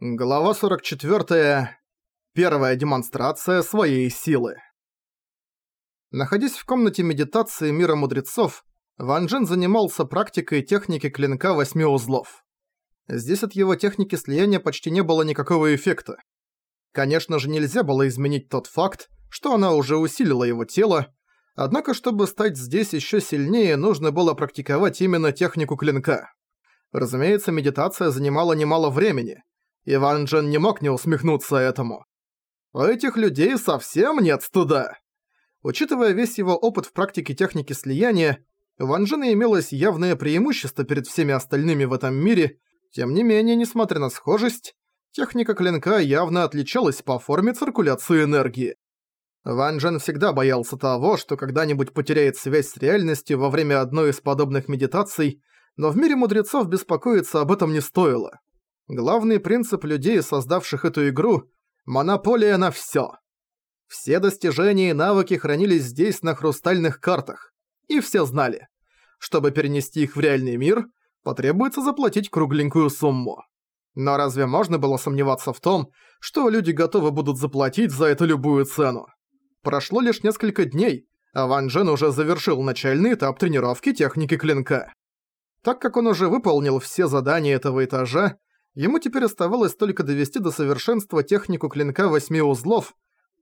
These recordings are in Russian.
Глава 44. Первая демонстрация своей силы. Находясь в комнате медитации мира мудрецов, Ван Джен занимался практикой техники клинка восьми узлов. Здесь от его техники слияния почти не было никакого эффекта. Конечно же, нельзя было изменить тот факт, что она уже усилила его тело, однако, чтобы стать здесь еще сильнее, нужно было практиковать именно технику клинка. Разумеется, медитация занимала немало времени – Иван Джен не мог не усмехнуться этому. У этих людей совсем нет стыда. Учитывая весь его опыт в практике техники слияния, у Ван Джена имелось явное преимущество перед всеми остальными в этом мире, тем не менее, несмотря на схожесть, техника клинка явно отличалась по форме циркуляции энергии. Ван Джен всегда боялся того, что когда-нибудь потеряет связь с реальностью во время одной из подобных медитаций, но в мире мудрецов беспокоиться об этом не стоило. Главный принцип людей, создавших эту игру – монополия на всё. Все достижения и навыки хранились здесь на хрустальных картах. И все знали. Чтобы перенести их в реальный мир, потребуется заплатить кругленькую сумму. Но разве можно было сомневаться в том, что люди готовы будут заплатить за это любую цену? Прошло лишь несколько дней, а Ван Джен уже завершил начальный этап тренировки техники клинка. Так как он уже выполнил все задания этого этажа, Ему теперь оставалось только довести до совершенства технику клинка восьми узлов,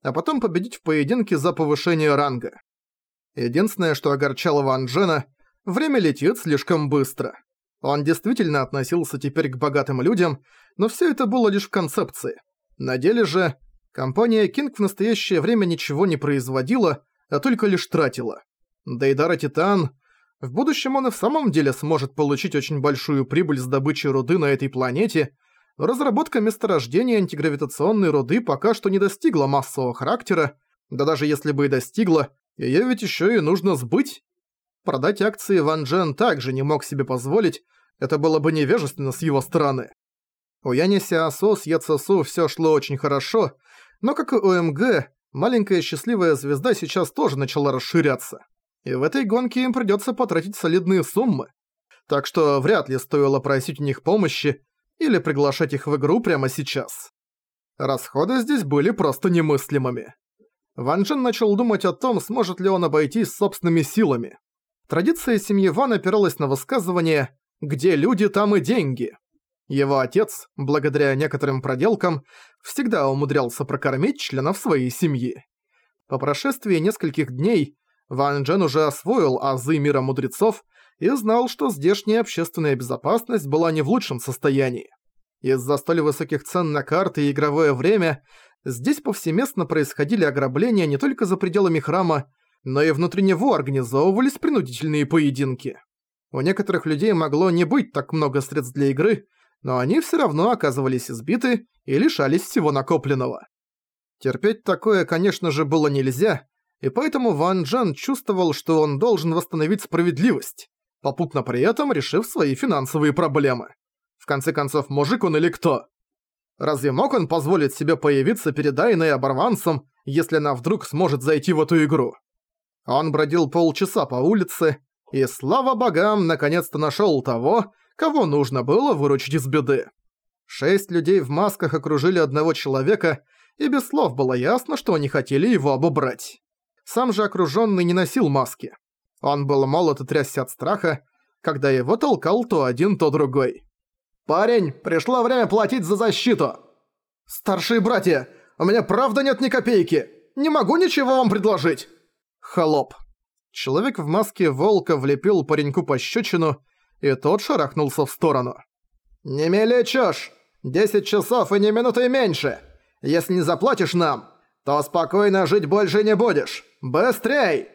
а потом победить в поединке за повышение ранга. Единственное, что огорчало Ван Джена, время летит слишком быстро. Он действительно относился теперь к богатым людям, но все это было лишь в концепции. На деле же, компания King в настоящее время ничего не производила, а только лишь тратила. Дейдара Титан в будущем он и в самом деле сможет получить очень большую прибыль с добычи руды на этой планете, разработка месторождения антигравитационной руды пока что не достигла массового характера, да даже если бы и достигла, её ведь ещё и нужно сбыть. Продать акции Ван Джен также не мог себе позволить, это было бы невежественно с его стороны. У Яни Сиасо с Яцесу всё шло очень хорошо, но как и у маленькая счастливая звезда сейчас тоже начала расширяться и в этой гонке им придётся потратить солидные суммы. Так что вряд ли стоило просить у них помощи или приглашать их в игру прямо сейчас. Расходы здесь были просто немыслимыми. Ван Джен начал думать о том, сможет ли он обойтись собственными силами. Традиция семьи Ван опиралась на высказывание «где люди, там и деньги». Его отец, благодаря некоторым проделкам, всегда умудрялся прокормить членов своей семьи. По прошествии нескольких дней Ван Джен уже освоил азы мира мудрецов и знал, что здешняя общественная безопасность была не в лучшем состоянии. Из-за столь высоких цен на карты и игровое время здесь повсеместно происходили ограбления не только за пределами храма, но и внутри него организовывались принудительные поединки. У некоторых людей могло не быть так много средств для игры, но они все равно оказывались избиты и лишались всего накопленного. Терпеть такое, конечно же, было нельзя, и поэтому Ван Джен чувствовал, что он должен восстановить справедливость, попутно при этом решив свои финансовые проблемы. В конце концов, мужик он или кто? Разве мог он позволить себе появиться перед Айной оборванцем, если она вдруг сможет зайти в эту игру? Он бродил полчаса по улице, и, слава богам, наконец-то нашел того, кого нужно было выручить из беды. Шесть людей в масках окружили одного человека, и без слов было ясно, что они хотели его обобрать. Сам же окружённый не носил маски. Он был молод и трясся от страха, когда его толкал то один, то другой. «Парень, пришло время платить за защиту!» «Старшие братья, у меня правда нет ни копейки! Не могу ничего вам предложить!» Холоп. Человек в маске волка влепил пареньку пощечину, и тот шарахнулся в сторону. «Не мели чушь! Десять часов и ни минуты меньше! Если не заплатишь нам, то спокойно жить больше не будешь! Быстрей!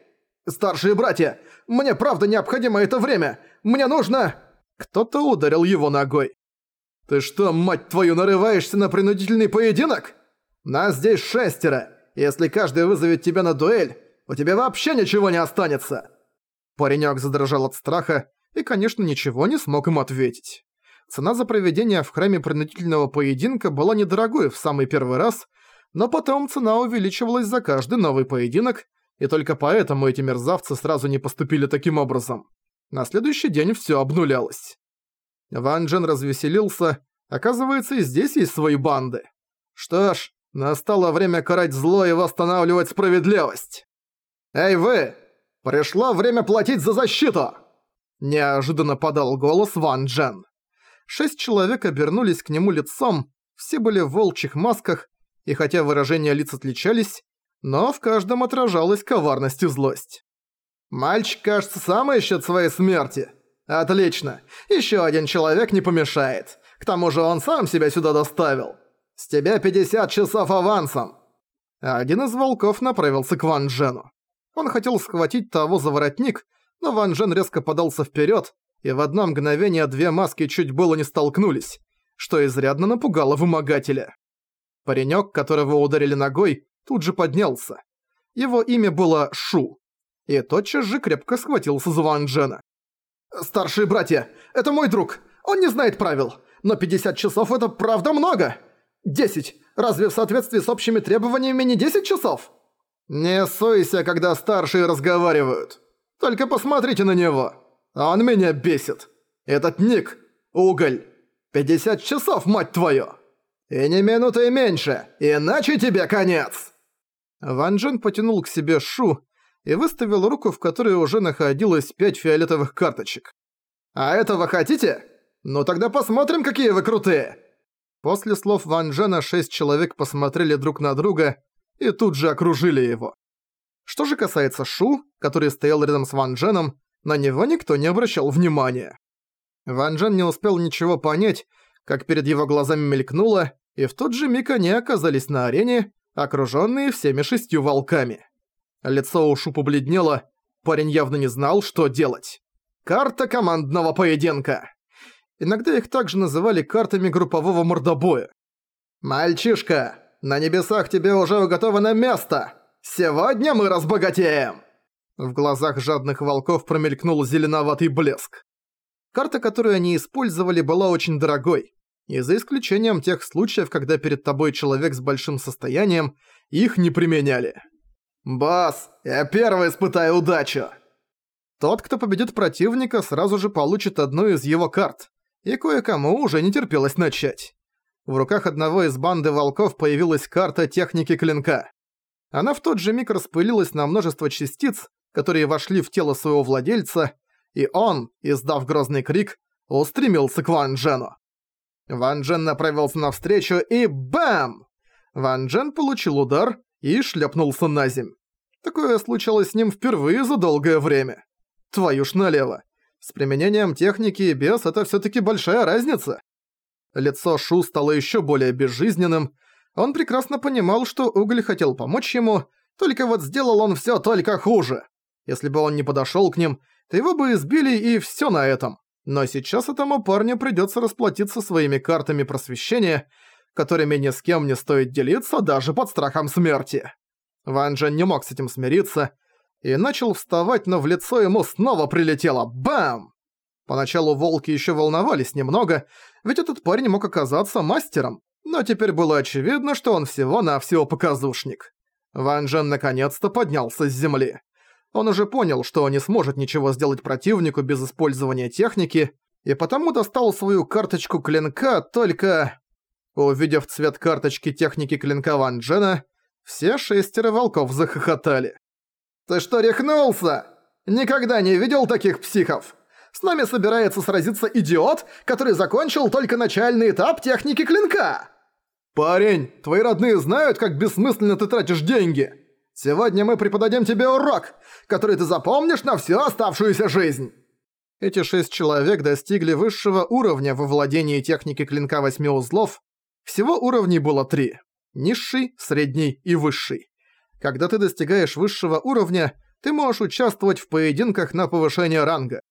Старшие братья, мне правда необходимо это время! Мне нужно...» Кто-то ударил его ногой. «Ты что, мать твою, нарываешься на принудительный поединок? Нас здесь шестеро. Если каждый вызовет тебя на дуэль, у тебя вообще ничего не останется!» Паренёк задрожал от страха и, конечно, ничего не смог ему ответить. Цена за проведение в храме принудительного поединка была недорогой в самый первый раз – но потом цена увеличивалась за каждый новый поединок, и только поэтому эти мерзавцы сразу не поступили таким образом. На следующий день всё обнулялось. Ван Джен развеселился, Оказывается, и здесь есть свои банды. Что ж, настало время карать зло и восстанавливать справедливость. «Эй вы! Пришло время платить за защиту!» Неожиданно подал голос Ван Джен. Шесть человек обернулись к нему лицом, все были в волчьих масках, и хотя выражения лиц отличались, но в каждом отражалась коварность и злость. «Мальчик, кажется, сам ищет своей смерти. Отлично. Еще один человек не помешает. К тому же он сам себя сюда доставил. С тебя 50 часов авансом». Один из волков направился к Ван Джену. Он хотел схватить того за воротник, но Ван Джен резко подался вперед, и в одно мгновение две маски чуть было не столкнулись, что изрядно напугало вымогателя. Паренек, которого ударили ногой, тут же поднялся. Его имя было Шу, и тотчас же крепко схватился за Ван Джена. «Старшие братья, это мой друг, он не знает правил, но 50 часов это правда много! 10, разве в соответствии с общими требованиями не 10 часов?» «Не ссойся, когда старшие разговаривают. Только посмотрите на него. Он меня бесит. Этот ник – уголь. 50 часов, мать твою!» «И не минуты меньше, иначе тебе конец!» Ван Джен потянул к себе Шу и выставил руку, в которой уже находилось пять фиолетовых карточек. «А этого хотите? Ну тогда посмотрим, какие вы крутые!» После слов Ван Джена шесть человек посмотрели друг на друга и тут же окружили его. Что же касается Шу, который стоял рядом с Ван Дженом, на него никто не обращал внимания. Ван Джен не успел ничего понять, как перед его глазами мелькнуло, и в тот же миг они оказались на арене, окружённые всеми шестью волками. Лицо Ушу побледнело, парень явно не знал, что делать. Карта командного поединка. Иногда их также называли картами группового мордобоя. «Мальчишка, на небесах тебе уже уготовано место! Сегодня мы разбогатеем!» В глазах жадных волков промелькнул зеленоватый блеск. Карта, которую они использовали, была очень дорогой и за исключением тех случаев, когда перед тобой человек с большим состоянием, их не применяли. «Босс, я первый испытаю удачу!» Тот, кто победит противника, сразу же получит одну из его карт, и кое-кому уже не терпелось начать. В руках одного из банды волков появилась карта техники клинка. Она в тот же миг распылилась на множество частиц, которые вошли в тело своего владельца, и он, издав грозный крик, устремился к Ван Джену. Ван Джен направился навстречу и бам! Ван Джен получил удар и шлепнулся на земь. Такое случалось с ним впервые за долгое время. Твою ж налево. С применением техники и без это всё-таки большая разница. Лицо Шу стало ещё более безжизненным. Он прекрасно понимал, что Уголь хотел помочь ему, только вот сделал он всё только хуже. Если бы он не подошёл к ним, то его бы избили и всё на этом. Но сейчас этому парню придётся расплатиться своими картами просвещения, которыми ни с кем не стоит делиться даже под страхом смерти. Ван Джен не мог с этим смириться и начал вставать, но в лицо ему снова прилетело «Бам!». Поначалу волки ещё волновались немного, ведь этот парень мог оказаться мастером, но теперь было очевидно, что он всего-навсего показушник. Ван Джен наконец-то поднялся с земли. Он уже понял, что не сможет ничего сделать противнику без использования техники, и потому достал свою карточку клинка только... Увидев цвет карточки техники клинка Ван Джена, все шестеро волков захохотали. «Ты что, рехнулся? Никогда не видел таких психов! С нами собирается сразиться идиот, который закончил только начальный этап техники клинка!» «Парень, твои родные знают, как бессмысленно ты тратишь деньги!» Сегодня мы преподадим тебе урок, который ты запомнишь на всю оставшуюся жизнь!» Эти шесть человек достигли высшего уровня во владении техники клинка восьми узлов. Всего уровней было три – низший, средний и высший. Когда ты достигаешь высшего уровня, ты можешь участвовать в поединках на повышение ранга.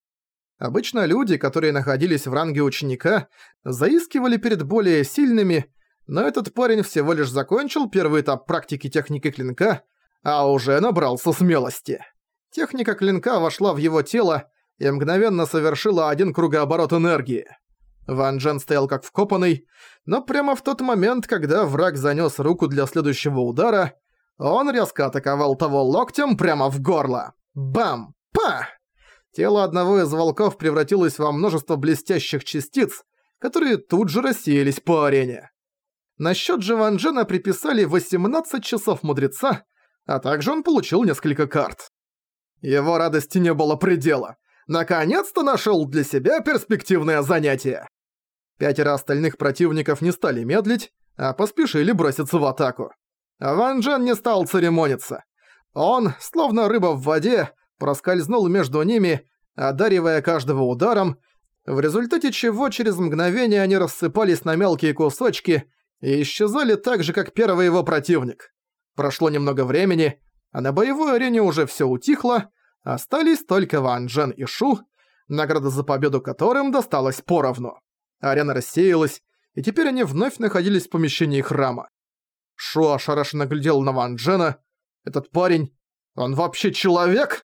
Обычно люди, которые находились в ранге ученика, заискивали перед более сильными, но этот парень всего лишь закончил первый этап практики техники клинка а уже набрался смелости. Техника клинка вошла в его тело и мгновенно совершила один кругооборот энергии. Ван Джен стоял как вкопанный, но прямо в тот момент, когда враг занёс руку для следующего удара, он резко атаковал того локтем прямо в горло. Бам! Па! Тело одного из волков превратилось во множество блестящих частиц, которые тут же рассеялись по арене. На счет же Ван Джена приписали 18 часов мудреца, а также он получил несколько карт. Его радости не было предела. Наконец-то нашел для себя перспективное занятие. Пятеро остальных противников не стали медлить, а поспешили броситься в атаку. Ван Джен не стал церемониться. Он, словно рыба в воде, проскользнул между ними, одаривая каждого ударом, в результате чего через мгновение они рассыпались на мелкие кусочки и исчезали так же, как первый его противник. Прошло немного времени, а на боевой арене уже всё утихло, остались только Ван Джен и Шу, награда за победу которым досталась поровну. Арена рассеялась, и теперь они вновь находились в помещении храма. Шу ошарашенно глядел на Ван Джена. Этот парень, он вообще человек?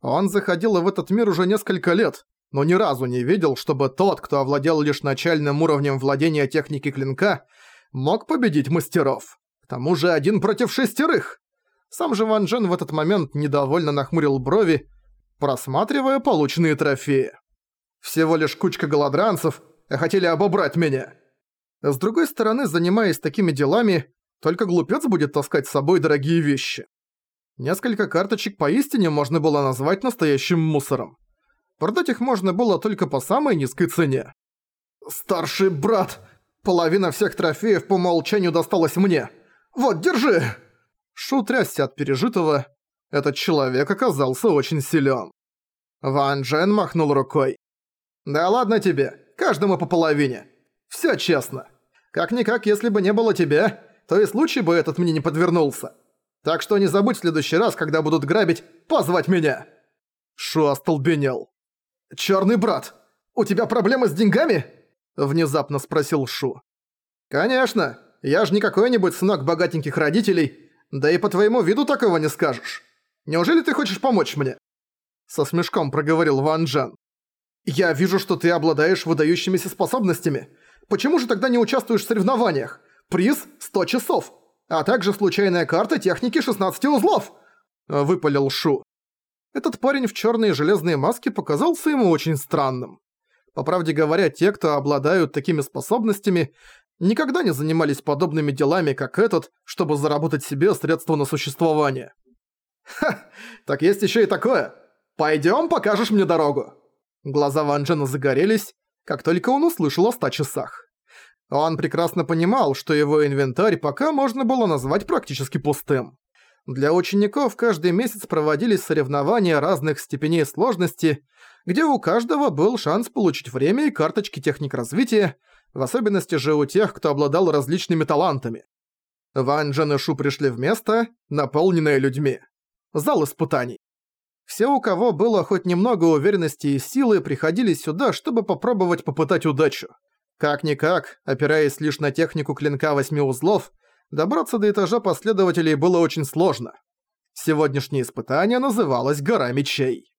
Он заходил в этот мир уже несколько лет, но ни разу не видел, чтобы тот, кто овладел лишь начальным уровнем владения техники клинка, мог победить мастеров. Тому же один против шестерых. Сам же Ван Джен в этот момент недовольно нахмурил брови, просматривая полученные трофеи. Всего лишь кучка голодранцев, а хотели обобрать меня. С другой стороны, занимаясь такими делами, только глупец будет таскать с собой дорогие вещи. Несколько карточек поистине можно было назвать настоящим мусором. Продать их можно было только по самой низкой цене. «Старший брат! Половина всех трофеев по умолчанию досталась мне! Вот, держи!» Шу трясся от пережитого. Этот человек оказался очень силен. Ван Джен махнул рукой. «Да ладно тебе, каждому по половине. Всё честно. Как-никак, если бы не было тебя, то и случай бы этот мне не подвернулся. Так что не забудь в следующий раз, когда будут грабить, позвать меня!» Шу остолбенел. «Чёрный брат, у тебя проблемы с деньгами?» Внезапно спросил Шу. «Конечно, я же не какой-нибудь сынок богатеньких родителей, да и по твоему виду такого не скажешь. Неужели ты хочешь помочь мне?» Со смешком проговорил Ван Джен. «Я вижу, что ты обладаешь выдающимися способностями. Почему же тогда не участвуешь в соревнованиях? Приз – 100 часов, а также случайная карта техники 16 узлов!» Выпалил Шу. Этот парень в черной железной маске показался ему очень странным. По правде говоря, те, кто обладают такими способностями, никогда не занимались подобными делами, как этот, чтобы заработать себе средства на существование. «Ха, так есть еще и такое. Пойдем, покажешь мне дорогу». Глаза Ван Джена загорелись, как только он услышал о ста часах. Он прекрасно понимал, что его инвентарь пока можно было назвать практически пустым. Для учеников каждый месяц проводились соревнования разных степеней сложности, где у каждого был шанс получить время и карточки техник развития, в особенности же у тех, кто обладал различными талантами. Ван Джен и Шу пришли в место, наполненное людьми. Зал испытаний. Все, у кого было хоть немного уверенности и силы, приходили сюда, чтобы попробовать попытать удачу. Как-никак, опираясь лишь на технику клинка восьми узлов, добраться до этажа последователей было очень сложно. Сегодняшнее испытание называлось «Гора мечей».